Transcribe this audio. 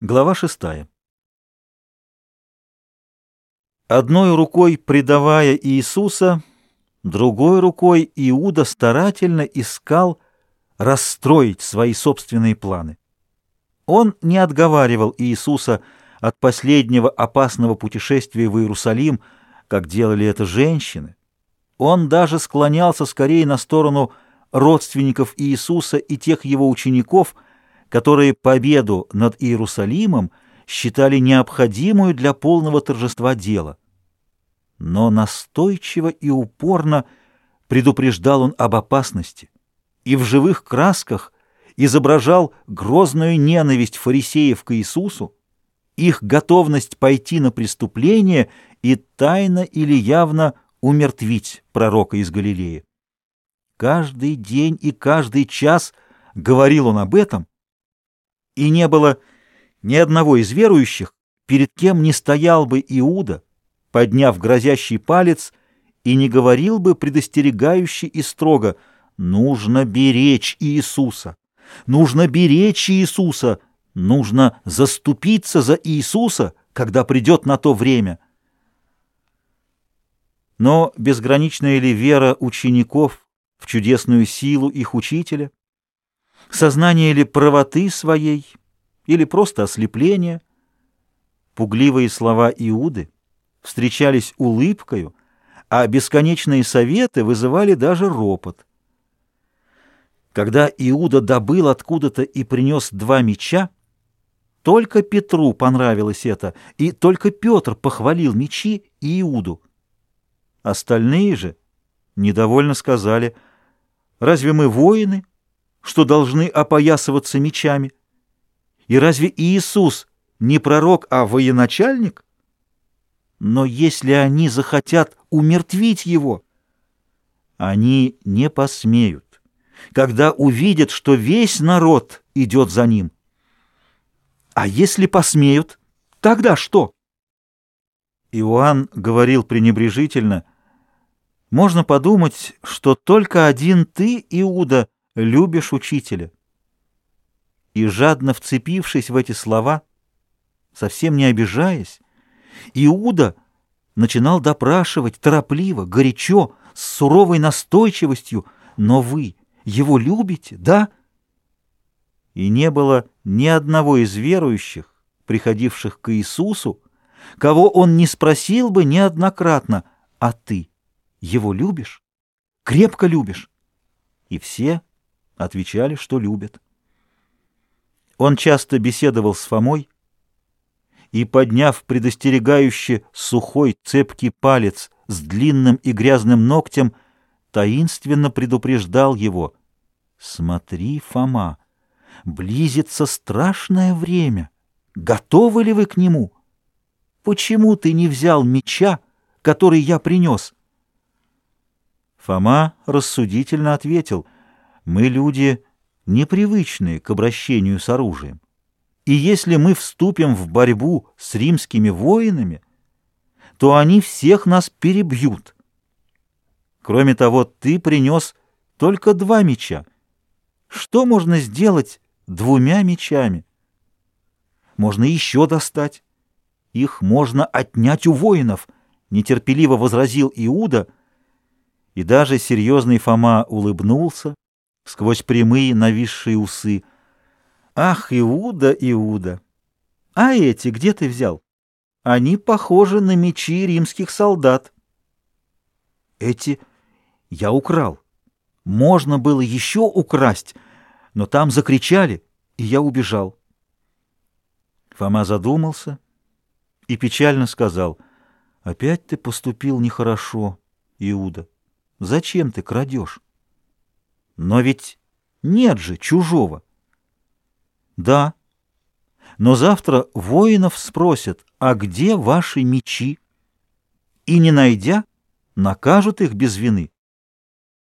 Глава шестая. Одной рукой предавая Иисуса, другой рукой Иуда старательно искал расстроить свои собственные планы. Он не отговаривал Иисуса от последнего опасного путешествия в Иерусалим, как делали это женщины. Он даже склонялся скорее на сторону родственников Иисуса и тех его учеников – которые победу над Иерусалимом считали необходимую для полного торжества дела. Но настойчиво и упорно предупреждал он об опасности и в живых красках изображал грозную ненависть фарисеев к Иисусу, их готовность пойти на преступление и тайно или явно умертвить пророка из Галилеи. Каждый день и каждый час говорил он об этом, и не было ни одного из верующих, перед кем не стоял бы Иуда, подняв грозящий палец, и не говорил бы предостерегающе и строго «Нужно беречь Иисуса! Нужно беречь Иисуса! Нужно заступиться за Иисуса, когда придет на то время!» Но безграничная ли вера учеников в чудесную силу их учителя, Сознание ли правоты своей, или просто ослепление? Пугливые слова Иуды встречались улыбкою, а бесконечные советы вызывали даже ропот. Когда Иуда добыл откуда-то и принес два меча, только Петру понравилось это, и только Петр похвалил мечи и Иуду. Остальные же недовольно сказали, «Разве мы воины?» Что должны опоясываться мечами? И разве Иисус не пророк, а военачальник? Но если они захотят умертвить его, они не посмеют, когда увидят, что весь народ идет за ним. А если посмеют, тогда что? Иоанн говорил пренебрежительно, «Можно подумать, что только один ты, Иуда, — любишь учителя. И жадно вцепившись в эти слова, совсем не обижаясь, Иуда начинал допрашивать торопливо, горячо, с суровой настойчивостью, но вы его любите, да? И не было ни одного из верующих, приходивших к Иисусу, кого он не спросил бы неоднократно, а ты его любишь? Крепко любишь? И все Отвечали, что любят. Он часто беседовал с Фомой и, подняв предостерегающе сухой цепкий палец с длинным и грязным ногтем, таинственно предупреждал его. «Смотри, Фома, близится страшное время. Готовы ли вы к нему? Почему ты не взял меча, который я принес?» Фома рассудительно ответил — мы люди непривычные к обращению с оружием. И если мы вступим в борьбу с римскими воинами, то они всех нас перебьют. Кроме того, ты принес только два меча. Что можно сделать двумя мечами? Можно еще достать. Их можно отнять у воинов, нетерпеливо возразил Иуда, и даже серьезный Фома улыбнулся, сквозь прямые нависшие усы. «Ах, Иуда, Иуда! А эти где ты взял? Они похожи на мечи римских солдат». «Эти я украл. Можно было еще украсть, но там закричали, и я убежал». Фома задумался и печально сказал, «Опять ты поступил нехорошо, Иуда. Зачем ты крадешь?» Но ведь нет же чужого. Да, но завтра воинов спросят, а где ваши мечи? И не найдя, накажут их без вины.